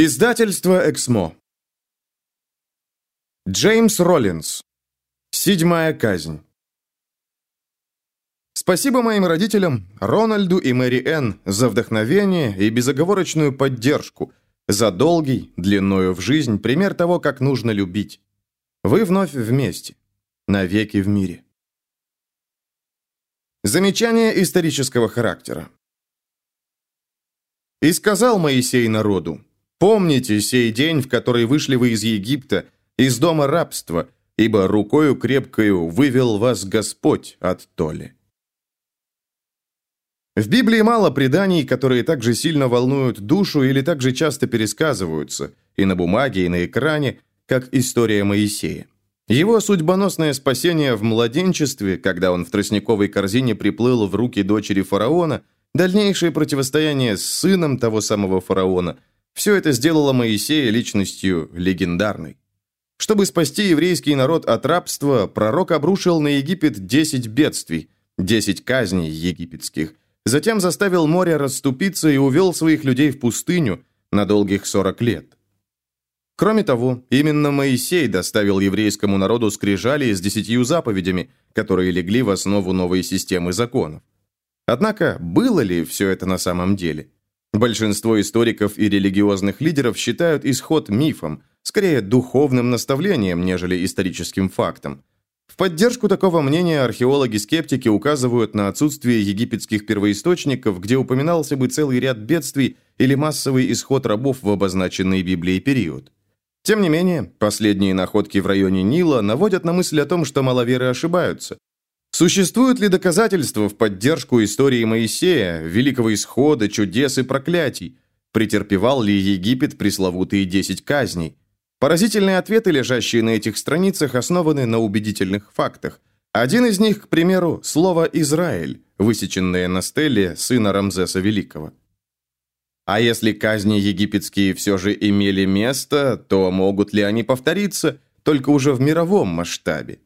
Издательство «Эксмо». Джеймс Роллинс. Седьмая казнь. Спасибо моим родителям, Рональду и Мэри Энн, за вдохновение и безоговорочную поддержку, за долгий, длинную в жизнь, пример того, как нужно любить. Вы вновь вместе. Навеки в мире. Замечание исторического характера. «И сказал Моисей народу, Помните сей день, в который вышли вы из Египта, из дома рабства, ибо рукою крепкою вывел вас Господь от толи». В Библии мало преданий, которые так же сильно волнуют душу или так же часто пересказываются, и на бумаге, и на экране, как история Моисея. Его судьбоносное спасение в младенчестве, когда он в тростниковой корзине приплыл в руки дочери фараона, дальнейшее противостояние с сыном того самого фараона – все это сделало Моисея личностью легендарной. Чтобы спасти еврейский народ от рабства, пророк обрушил на Египет 10 бедствий, 10 казней египетских, затем заставил море расступиться и увел своих людей в пустыню на долгих 40 лет. Кроме того, именно Моисей доставил еврейскому народу скрижали с десятью заповедями, которые легли в основу новой системы законов. Однако, было ли все это на самом деле? Большинство историков и религиозных лидеров считают исход мифом, скорее духовным наставлением, нежели историческим фактом. В поддержку такого мнения археологи-скептики указывают на отсутствие египетских первоисточников, где упоминался бы целый ряд бедствий или массовый исход рабов в обозначенный Библией период. Тем не менее, последние находки в районе Нила наводят на мысль о том, что маловеры ошибаются. Существуют ли доказательства в поддержку истории Моисея, великого исхода, чудес и проклятий? Претерпевал ли Египет пресловутые десять казней? Поразительные ответы, лежащие на этих страницах, основаны на убедительных фактах. Один из них, к примеру, слово «Израиль», высеченное на стеле сына Рамзеса Великого. А если казни египетские все же имели место, то могут ли они повториться, только уже в мировом масштабе?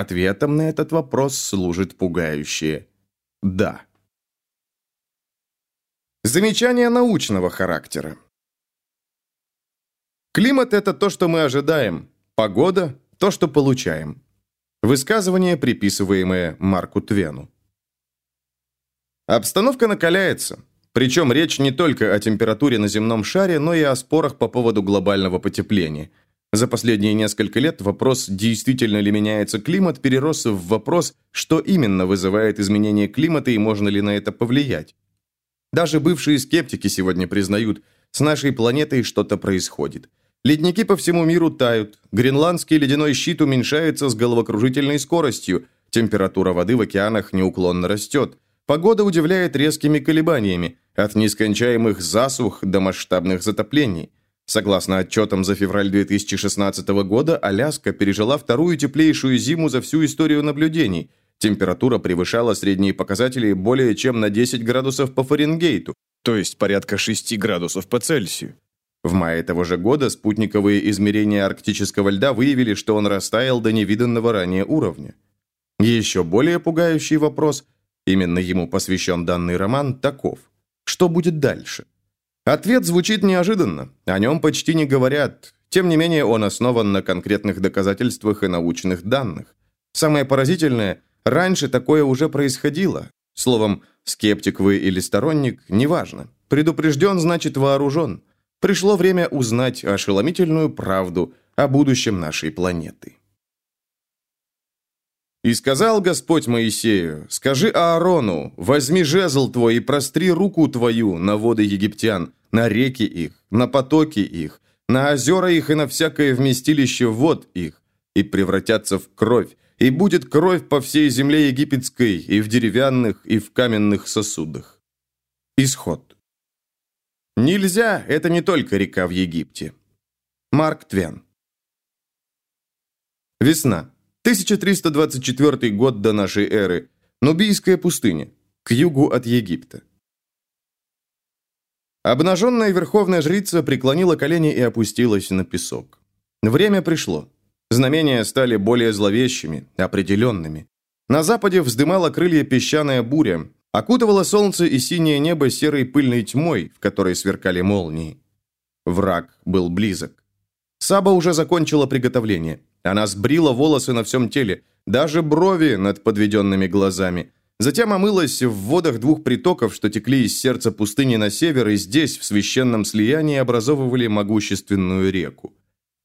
Ответом на этот вопрос служит пугающее «да». Замечание научного характера. Климат – это то, что мы ожидаем. Погода – то, что получаем. Высказывание, приписываемое Марку Твену. Обстановка накаляется. Причем речь не только о температуре на земном шаре, но и о спорах по поводу глобального потепления – за последние несколько лет вопрос, действительно ли меняется климат, перерос в вопрос, что именно вызывает изменение климата и можно ли на это повлиять. Даже бывшие скептики сегодня признают, с нашей планетой что-то происходит. Ледники по всему миру тают, гренландский ледяной щит уменьшается с головокружительной скоростью, температура воды в океанах неуклонно растет, погода удивляет резкими колебаниями, от нескончаемых засух до масштабных затоплений. Согласно отчетам за февраль 2016 года, Аляска пережила вторую теплейшую зиму за всю историю наблюдений. Температура превышала средние показатели более чем на 10 градусов по Фаренгейту, то есть порядка 6 градусов по Цельсию. В мае того же года спутниковые измерения арктического льда выявили, что он растаял до невиданного ранее уровня. Еще более пугающий вопрос, именно ему посвящен данный роман, таков. Что будет дальше? Ответ звучит неожиданно, о нем почти не говорят. Тем не менее, он основан на конкретных доказательствах и научных данных. Самое поразительное, раньше такое уже происходило. Словом, скептик вы или сторонник, неважно. Предупрежден значит вооружен. Пришло время узнать ошеломительную правду о будущем нашей планеты. И сказал Господь Моисею, скажи Аарону, возьми жезл твой и простри руку твою на воды египтян, на реки их, на потоки их, на озера их и на всякое вместилище вод их, и превратятся в кровь, и будет кровь по всей земле египетской, и в деревянных, и в каменных сосудах. Исход. Нельзя, это не только река в Египте. Марк Твен. Весна. 1324 год до нашей эры. Нубийская пустыня. К югу от Египта. Обнаженная верховная жрица преклонила колени и опустилась на песок. Время пришло. Знамения стали более зловещими, определенными. На западе вздымала крылья песчаная буря, окутывала солнце и синее небо серой пыльной тьмой, в которой сверкали молнии. Враг был близок. Саба уже закончила приготовление. Она сбрила волосы на всем теле, даже брови над подведенными глазами. Затем омылась в водах двух притоков, что текли из сердца пустыни на север, и здесь, в священном слиянии, образовывали могущественную реку.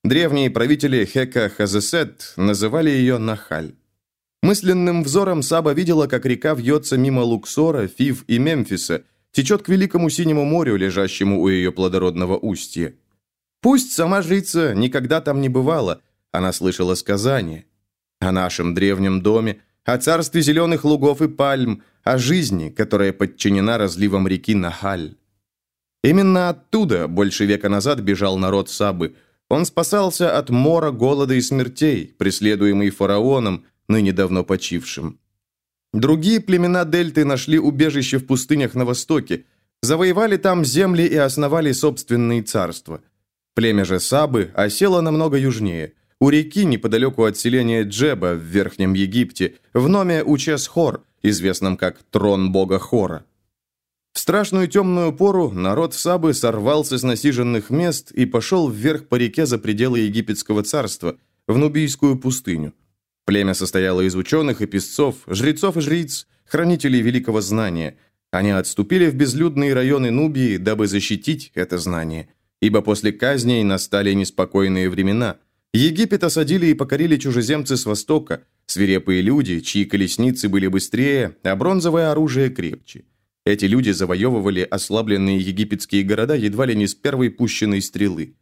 Древние правители Хека Хазесет называли ее Нахаль. Мысленным взором Саба видела, как река вьется мимо Луксора, Фив и Мемфиса, течет к Великому Синему морю, лежащему у ее плодородного устья. Пусть сама жрица никогда там не бывала, она слышала сказания о нашем древнем доме, о царстве зеленых лугов и пальм, о жизни, которая подчинена разливам реки Нахаль. Именно оттуда больше века назад бежал народ Сабы. Он спасался от мора, голода и смертей, преследуемый фараоном, ныне давно почившим. Другие племена Дельты нашли убежище в пустынях на востоке, завоевали там земли и основали собственные царства. Племя же Сабы осело намного южнее, у реки, неподалеку от селения Джеба в Верхнем Египте, в номе Учес-Хор, известном как Трон бога Хора. В страшную темную пору народ Сабы сорвался с насиженных мест и пошел вверх по реке за пределы египетского царства, в Нубийскую пустыню. Племя состояло из ученых и песцов, жрецов и жриц, хранителей великого знания. Они отступили в безлюдные районы Нубии, дабы защитить это знание. Ибо после казней настали неспокойные времена. Египет осадили и покорили чужеземцы с востока, свирепые люди, чьи колесницы были быстрее, а бронзовое оружие крепче. Эти люди завоевывали ослабленные египетские города едва ли не с первой пущенной стрелы.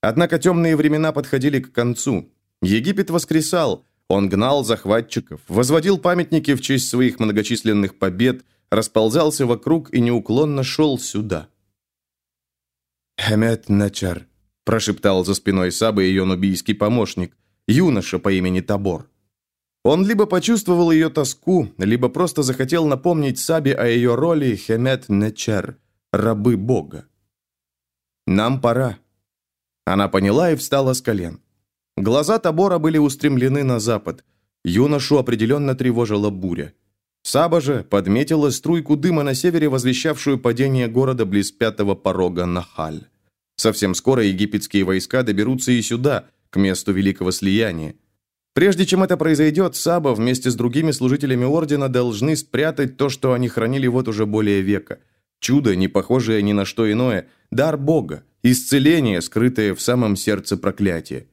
Однако темные времена подходили к концу. Египет воскресал, он гнал захватчиков, возводил памятники в честь своих многочисленных побед, расползался вокруг и неуклонно шел сюда. «Хемет Начар», – прошептал за спиной Сабы ее нубийский помощник, юноша по имени Табор. Он либо почувствовал ее тоску, либо просто захотел напомнить Сабе о ее роли Хемет Нечер, рабы Бога. «Нам пора». Она поняла и встала с колен. Глаза Табора были устремлены на запад. Юношу определенно тревожила буря. Саба же подметила струйку дыма на севере, возвещавшую падение города близ пятого порога Нахаль. Совсем скоро египетские войска доберутся и сюда, к месту Великого Слияния. Прежде чем это произойдет, Саба вместе с другими служителями Ордена должны спрятать то, что они хранили вот уже более века. Чудо, не похожее ни на что иное, дар Бога, исцеление, скрытое в самом сердце проклятия.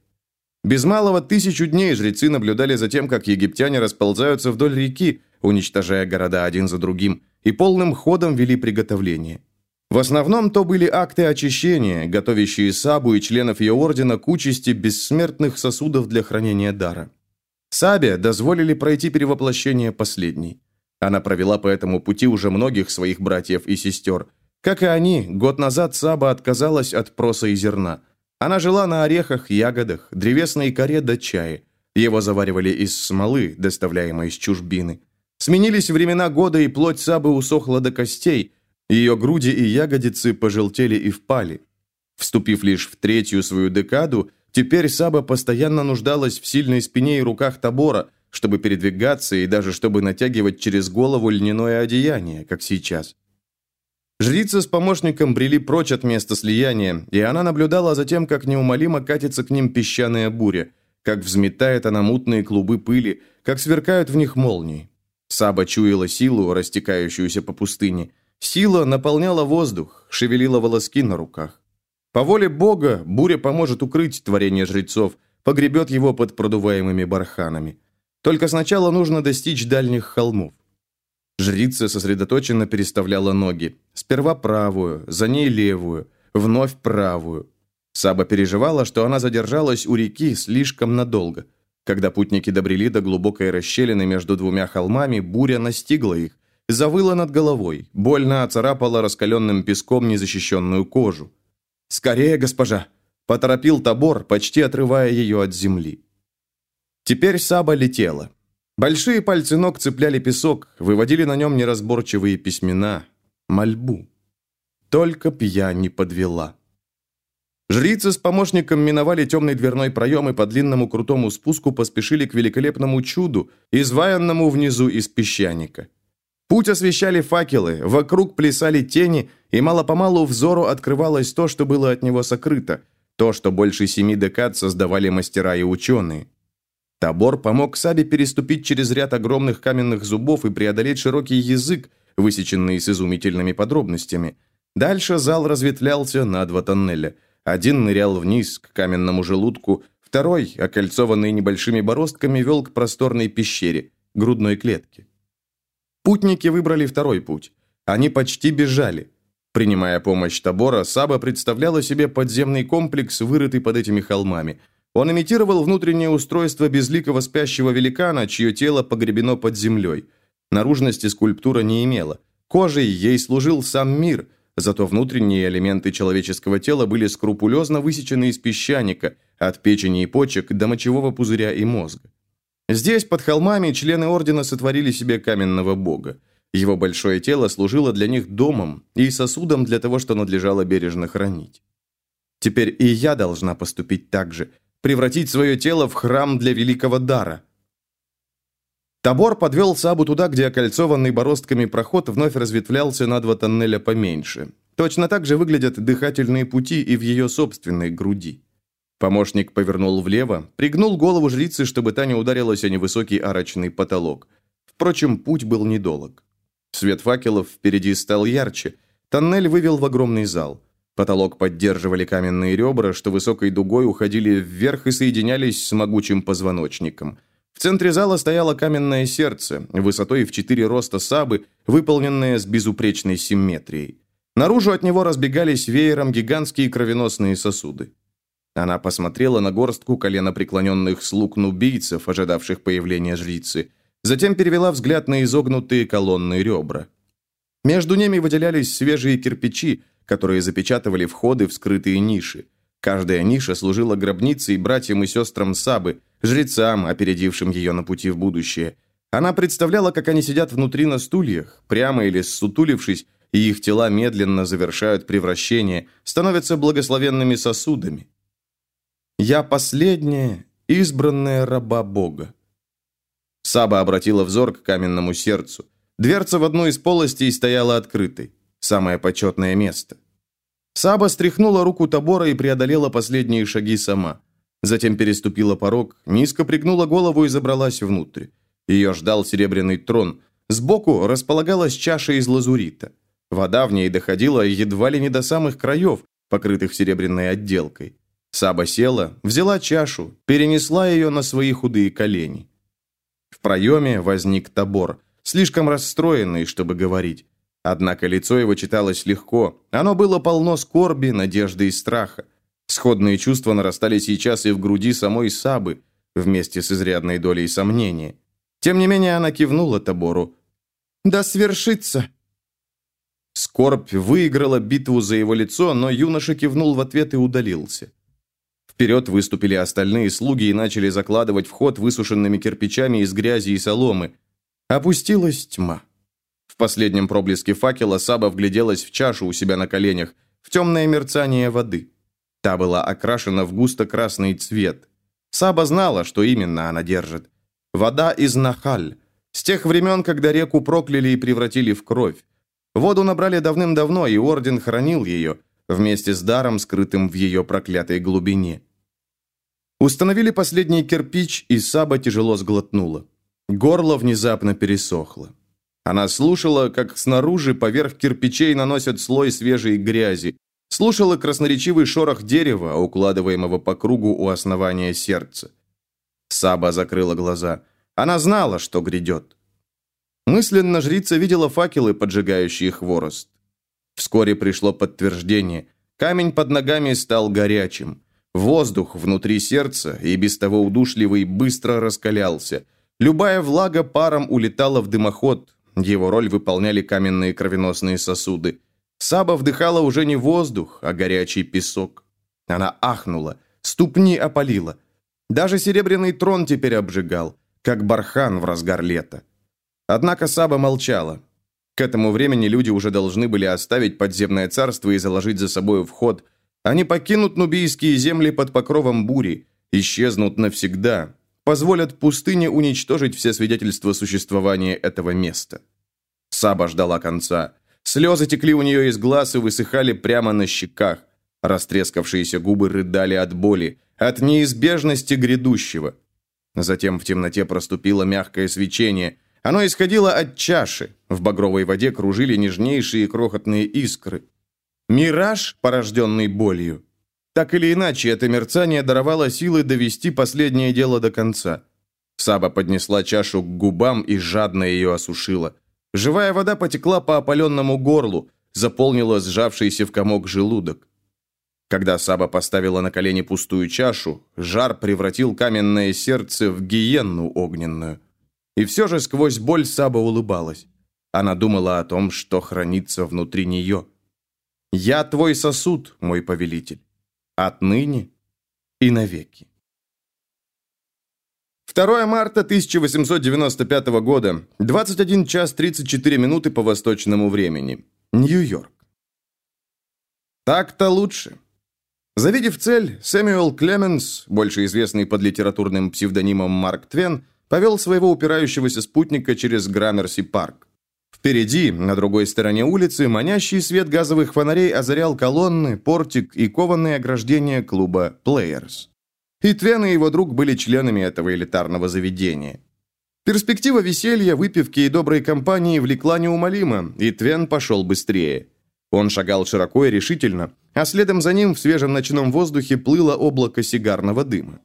Без малого тысячу дней жрецы наблюдали за тем, как египтяне расползаются вдоль реки, уничтожая города один за другим, и полным ходом вели приготовление. В основном то были акты очищения, готовящие Сабу и членов ее ордена к участи бессмертных сосудов для хранения дара. Сабе дозволили пройти перевоплощение последней. Она провела по этому пути уже многих своих братьев и сестер. Как и они, год назад Саба отказалась от проса и зерна – она жила на орехах, ягодах, древесной коре да чае. Его заваривали из смолы, доставляемой из чужбины. Сменились времена года, и плоть Сабы усохла до костей. Ее груди и ягодицы пожелтели и впали. Вступив лишь в третью свою декаду, теперь Саба постоянно нуждалась в сильной спине и руках Табора, чтобы передвигаться и даже чтобы натягивать через голову льняное одеяние, как сейчас. Жрица с помощником брели прочь от места слияния, и она наблюдала за тем, как неумолимо катится к ним песчаная буря, как взметает она мутные клубы пыли, как сверкают в них молнии. Саба чуяла силу, растекающуюся по пустыне. Сила наполняла воздух, шевелила волоски на руках. По воле Бога буря поможет укрыть творение жрецов, погребет его под продуваемыми барханами. Только сначала нужно достичь дальних холмов. Жрица сосредоточенно переставляла ноги. Сперва правую, за ней левую, вновь правую. Саба переживала, что она задержалась у реки слишком надолго. Когда путники добрели до глубокой расщелины между двумя холмами, буря настигла их, завыла над головой, больно оцарапала раскаленным песком незащищенную кожу. «Скорее, госпожа!» – поторопил табор, почти отрывая ее от земли. Теперь Саба летела. Большие пальцы ног цепляли песок, выводили на нем неразборчивые письмена, мольбу. Только б я не подвела. Жрицы с помощником миновали темный дверной проем и по длинному крутому спуску поспешили к великолепному чуду, изваянному внизу из песчаника. Путь освещали факелы, вокруг плясали тени, и мало-помалу взору открывалось то, что было от него сокрыто, то, что больше семи декад создавали мастера и ученые. Табор помог Сабе переступить через ряд огромных каменных зубов и преодолеть широкий язык, высеченный с изумительными подробностями. Дальше зал разветвлялся на два тоннеля. Один нырял вниз, к каменному желудку, второй, окольцованный небольшими бороздками, вел к просторной пещере, грудной клетке. Путники выбрали второй путь. Они почти бежали. Принимая помощь Табора, Саба представляла себе подземный комплекс, вырытый под этими холмами. Он имитировал внутреннее устройство безликого спящего великана, чье тело погребено под землей. Наружности скульптура не имела. Кожей ей служил сам мир, зато внутренние элементы человеческого тела были скрупулезно высечены из песчаника, от печени и почек до мочевого пузыря и мозга. Здесь, под холмами, члены ордена сотворили себе каменного бога. Его большое тело служило для них домом и сосудом для того, что надлежало бережно хранить. Теперь и я должна поступить так же, превратить свое тело в храм для великого дара. Табор подвел Сабу туда, где окольцованный бороздками проход вновь разветвлялся на два тоннеля поменьше. Точно так же выглядят дыхательные пути и в ее собственной груди. Помощник повернул влево, пригнул голову жрицы, чтобы та не ударилась о невысокий арочный потолок. Впрочем, путь был недолог. Свет факелов впереди стал ярче. Тоннель вывел в огромный зал. Потолок поддерживали каменные ребра, что высокой дугой уходили вверх и соединялись с могучим позвоночником. В центре зала стояло каменное сердце, высотой в четыре роста сабы, выполненное с безупречной симметрией. Наружу от него разбегались веером гигантские кровеносные сосуды. Она посмотрела на горстку коленопреклоненных слуг нубийцев, ожидавших появления жрицы. Затем перевела взгляд на изогнутые колонны ребра. Между ними выделялись свежие кирпичи, которые запечатывали входы в скрытые ниши. Каждая ниша служила гробницей братьям и сестрам Сабы, жрецам, опередившим ее на пути в будущее. Она представляла, как они сидят внутри на стульях, прямо или ссутулившись, и их тела медленно завершают превращение, становятся благословенными сосудами. Я последняя, избранная раба Бога. Саба обратила взор к каменному сердцу. Дверца в одну из полостей стояла открытой. Самое почетное место. Саба стряхнула руку Табора и преодолела последние шаги сама. Затем переступила порог, низко пригнула голову и забралась внутрь. Ее ждал серебряный трон. Сбоку располагалась чаша из лазурита. Вода в ней доходила едва ли не до самых краев, покрытых серебряной отделкой. Саба села, взяла чашу, перенесла ее на свои худые колени. В проеме возник табор, слишком расстроенный, чтобы говорить. Однако лицо его читалось легко, оно было полно скорби, надежды и страха. Сходные чувства нарастали сейчас и в груди самой Сабы, вместе с изрядной долей сомнения. Тем не менее она кивнула Табору. «Да свершится!» Скорбь выиграла битву за его лицо, но юноша кивнул в ответ и удалился. Вперед выступили остальные слуги и начали закладывать вход высушенными кирпичами из грязи и соломы. Опустилась тьма. В последнем проблеске факела Саба вгляделась в чашу у себя на коленях, в темное мерцание воды. Та была окрашена в густо-красный цвет. Саба знала, что именно она держит. Вода из Нахаль. С тех времен, когда реку прокляли и превратили в кровь. Воду набрали давным-давно, и Орден хранил ее – вместе с даром, скрытым в ее проклятой глубине. Установили последний кирпич, и Саба тяжело сглотнула. Горло внезапно пересохло. Она слушала, как снаружи поверх кирпичей наносят слой свежей грязи, слушала красноречивый шорох дерева, укладываемого по кругу у основания сердца. Саба закрыла глаза. Она знала, что грядет. Мысленно жрица видела факелы, поджигающие хворост. Вскоре пришло подтверждение. Камень под ногами стал горячим. Воздух внутри сердца, и без того удушливый, быстро раскалялся. Любая влага паром улетала в дымоход. Его роль выполняли каменные кровеносные сосуды. Саба вдыхала уже не воздух, а горячий песок. Она ахнула, ступни опалила. Даже серебряный трон теперь обжигал, как бархан в разгар лета. Однако Саба молчала. К этому времени люди уже должны были оставить подземное царство и заложить за собой вход. Они покинут нубийские земли под покровом бури, исчезнут навсегда, позволят пустыне уничтожить все свидетельства существования этого места. Саба ждала конца. Слезы текли у нее из глаз и высыхали прямо на щеках. Растрескавшиеся губы рыдали от боли, от неизбежности грядущего. Затем в темноте проступило мягкое свечение. Оно исходило от чаши. В багровой воде кружили нежнейшие крохотные искры. Мираж, порожденный болью. Так или иначе, это мерцание даровало силы довести последнее дело до конца. Саба поднесла чашу к губам и жадно ее осушила. Живая вода потекла по опаленному горлу, заполнила сжавшийся в комок желудок. Когда Саба поставила на колени пустую чашу, жар превратил каменное сердце в гиенну огненную. И все же сквозь боль Саба улыбалась. Она думала о том, что хранится внутри нее. «Я твой сосуд, мой повелитель, отныне и навеки». 2 марта 1895 года, 21 час 34 минуты по восточному времени. Нью-Йорк. Так-то лучше. Завидев цель, Сэмюэл Клеменс, больше известный под литературным псевдонимом Марк Твен, повел своего упирающегося спутника через Граммерси-парк. Впереди, на другой стороне улицы, манящий свет газовых фонарей озарял колонны, портик и кованные ограждения клуба «Плеерс». И Твен и его друг были членами этого элитарного заведения. Перспектива веселья, выпивки и доброй компании влекла неумолимо, и Твен пошел быстрее. Он шагал широко и решительно, а следом за ним в свежем ночном воздухе плыло облако сигарного дыма.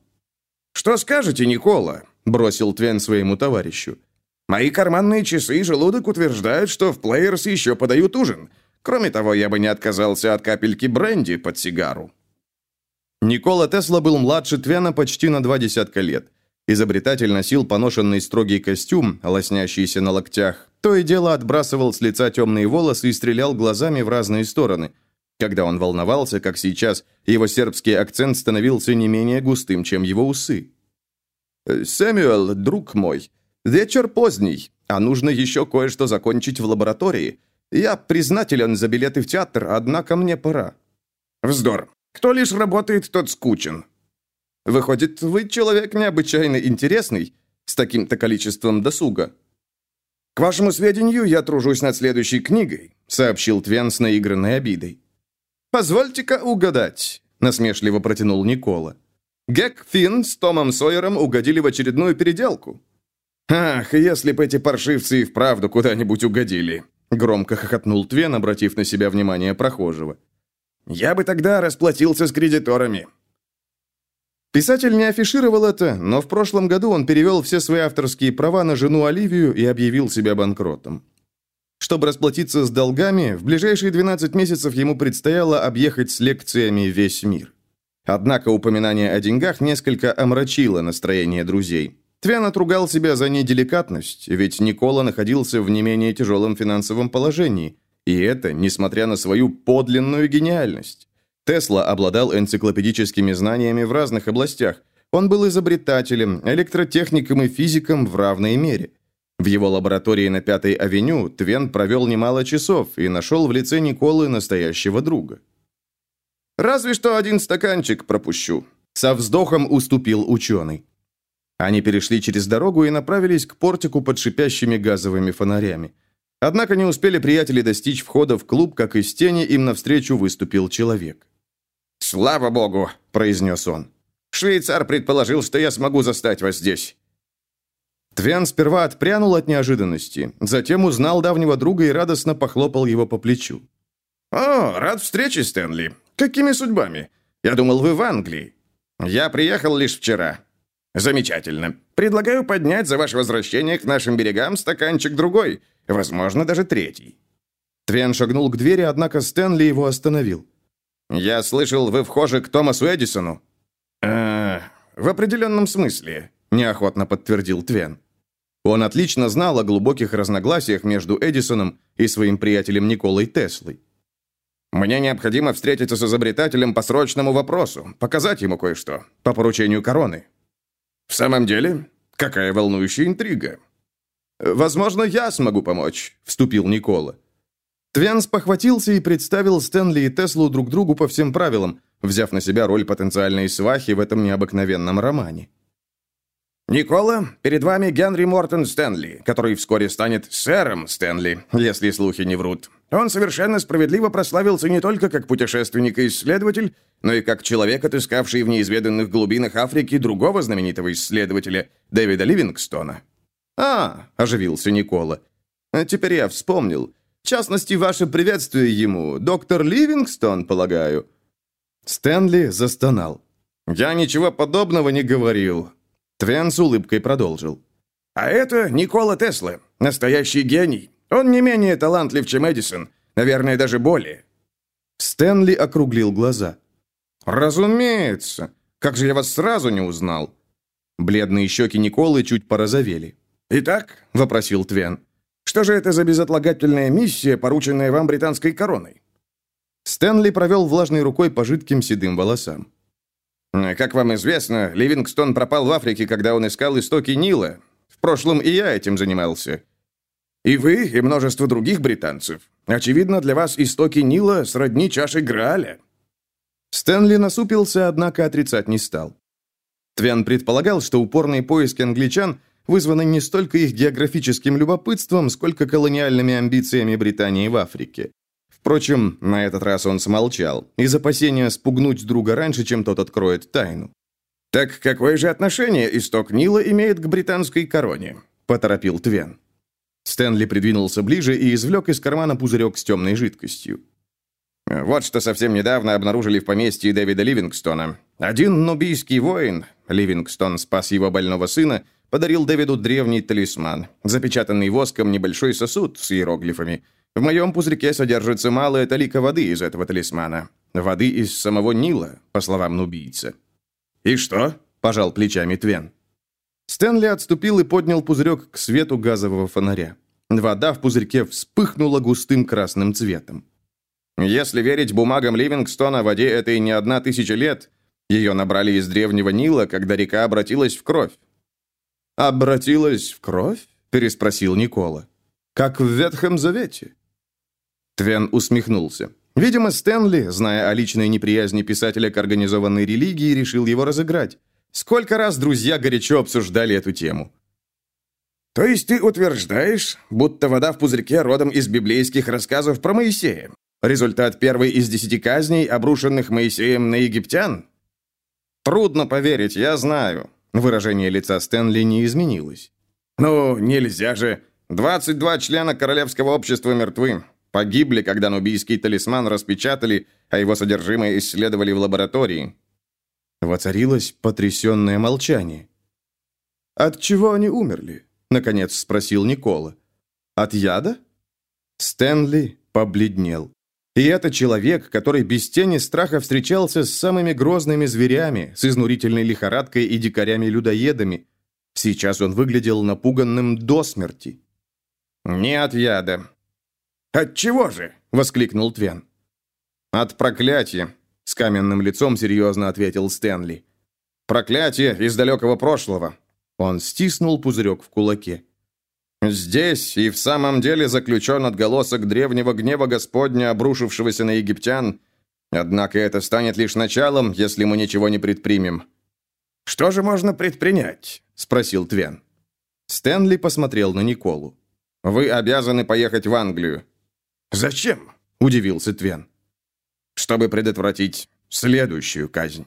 «Что скажете, Никола?» – бросил Твен своему товарищу. «Мои карманные часы и желудок утверждают, что в Плеерс еще подают ужин. Кроме того, я бы не отказался от капельки бренди под сигару». Никола Тесла был младше Твена почти на два десятка лет. Изобретатель носил поношенный строгий костюм, лоснящийся на локтях, то и дело отбрасывал с лица темные волосы и стрелял глазами в разные стороны. Когда он волновался, как сейчас, его сербский акцент становился не менее густым, чем его усы. «Сэмюэл, друг мой, вечер поздний, а нужно еще кое-что закончить в лаборатории. Я признателен за билеты в театр, однако мне пора». «Вздор. Кто лишь работает, тот скучен», Выходит, вы человек необычайно интересный, с таким-то количеством досуга». «К вашему сведению, я тружусь над следующей книгой», сообщил Твен с наигранной обидой. «Позвольте-ка угадать», насмешливо протянул Никола. Гек Финн с Томом Сойером угодили в очередную переделку. «Ах, если бы эти паршивцы и вправду куда-нибудь угодили!» Громко хохотнул Твен, обратив на себя внимание прохожего. «Я бы тогда расплатился с кредиторами. Писатель не афишировал это, но в прошлом году он перевел все свои авторские права на жену Оливию и объявил себя банкротом. Чтобы расплатиться с долгами, в ближайшие 12 месяцев ему предстояло объехать с лекциями весь мир. Однако упоминание о деньгах несколько омрачило настроение друзей. Твен отругал себя за неделикатность, ведь Никола находился в не менее тяжелом финансовом положении, и это несмотря на свою подлинную гениальность. Тесла обладал энциклопедическими знаниями в разных областях. Он был изобретателем, электротехником и физиком в равной мере. В его лаборатории на Пятой авеню Твен провел немало часов и нашел в лице Николы настоящего друга. «Разве что один стаканчик пропущу», — со вздохом уступил ученый. Они перешли через дорогу и направились к портику под шипящими газовыми фонарями. Однако не успели приятели достичь входа в клуб, как из тени им навстречу выступил человек. «Слава богу!» – произнес он. «Швейцар предположил, что я смогу застать вас здесь». Твен сперва отпрянул от неожиданности, затем узнал давнего друга и радостно похлопал его по плечу. «О, рад встрече, Стэнли. Какими судьбами? Я думал, вы в Англии. Я приехал лишь вчера. Замечательно. Предлагаю поднять за ваше возвращение к нашим берегам стаканчик другой, возможно, даже третий». Твен шагнул к двери, однако Стэнли его остановил. «Я слышал, вы вхожи к Томасу Эдисону». «Э, в определенном смысле», — неохотно подтвердил Твен. Он отлично знал о глубоких разногласиях между Эдисоном и своим приятелем Николой Теслой. «Мне необходимо встретиться с изобретателем по срочному вопросу, показать ему кое-что, по поручению короны». «В самом деле? Какая волнующая интрига!» «Возможно, я смогу помочь», — вступил Никола. Твенс похватился и представил Стэнли и Теслу друг другу по всем правилам, взяв на себя роль потенциальной свахи в этом необыкновенном романе. «Никола, перед вами Генри Мортон Стэнли, который вскоре станет сэром Стэнли, если слухи не врут. Он совершенно справедливо прославился не только как путешественник и исследователь, но и как человек, отыскавший в неизведанных глубинах Африки другого знаменитого исследователя, Дэвида Ливингстона». «А!» – оживился Никола. «А «Теперь я вспомнил. В частности, ваше приветствие ему. Доктор Ливингстон, полагаю». Стэнли застонал. «Я ничего подобного не говорил». Твен с улыбкой продолжил. «А это Никола Тесла, настоящий гений. Он не менее талантлив, чем Эдисон. Наверное, даже более». Стэнли округлил глаза. «Разумеется. Как же я вас сразу не узнал?» Бледные щеки Николы чуть порозовели. «Итак?» — вопросил Твен. «Что же это за безотлагательная миссия, порученная вам британской короной?» Стэнли провел влажной рукой по жидким седым волосам. «Как вам известно, Ливингстон пропал в Африке, когда он искал истоки Нила. В прошлом и я этим занимался. И вы, и множество других британцев. Очевидно, для вас истоки Нила сродни чаше Грааля». Стэнли насупился, однако отрицать не стал. Твен предполагал, что упорные поиски англичан вызваны не столько их географическим любопытством, сколько колониальными амбициями Британии в Африке. Впрочем, на этот раз он смолчал, из опасения спугнуть друга раньше, чем тот откроет тайну. «Так какое же отношение исток Нила имеет к британской короне?» – поторопил Твен. Стэнли придвинулся ближе и извлек из кармана пузырек с темной жидкостью. Вот что совсем недавно обнаружили в поместье Дэвида Ливингстона. Один нубийский воин, Ливингстон спас его больного сына, подарил Дэвиду древний талисман, запечатанный воском небольшой сосуд с иероглифами. В моем пузырьке содержится малая талика воды из этого талисмана. Воды из самого Нила, по словам нубийца. «И что?» – пожал плечами Твен. Стэнли отступил и поднял пузырек к свету газового фонаря. Вода в пузырьке вспыхнула густым красным цветом. Если верить бумагам Ливингстона, воде этой не одна тысяча лет. Ее набрали из древнего Нила, когда река обратилась в кровь. «Обратилась в кровь?» – переспросил Никола. «Как в Ветхом Завете?» Твен усмехнулся. Видимо, Стэнли, зная о личной неприязни писателя к организованной религии, решил его разыграть. Сколько раз друзья горячо обсуждали эту тему. «То есть ты утверждаешь, будто вода в пузырьке родом из библейских рассказов про Моисея? Результат первой из десяти казней, обрушенных Моисеем на египтян? Трудно поверить, я знаю. Выражение лица Стэнли не изменилось. Ну, нельзя же. 22 члена королевского общества мертвы. Погибли, когда нубийский талисман распечатали, а его содержимое исследовали в лаборатории. Воцарилось потрясенное молчание. «От чего они умерли?» — наконец спросил Никола. «От яда?» Стэнли побледнел. И это человек, который без тени страха встречался с самыми грозными зверями, с изнурительной лихорадкой и дикарями-людоедами. Сейчас он выглядел напуганным до смерти. «Не от яда». «От чего же?» — воскликнул Твен. «От проклятия», — с каменным лицом серьезно ответил Стэнли. «Проклятие из далекого прошлого». Он стиснул пузырек в кулаке. Здесь и в самом деле заключен отголосок древнего гнева Господня, обрушившегося на египтян. Однако это станет лишь началом, если мы ничего не предпримем. «Что же можно предпринять?» – спросил Твен. Стэнли посмотрел на Николу. «Вы обязаны поехать в Англию». «Зачем?» – удивился Твен. «Чтобы предотвратить следующую казнь».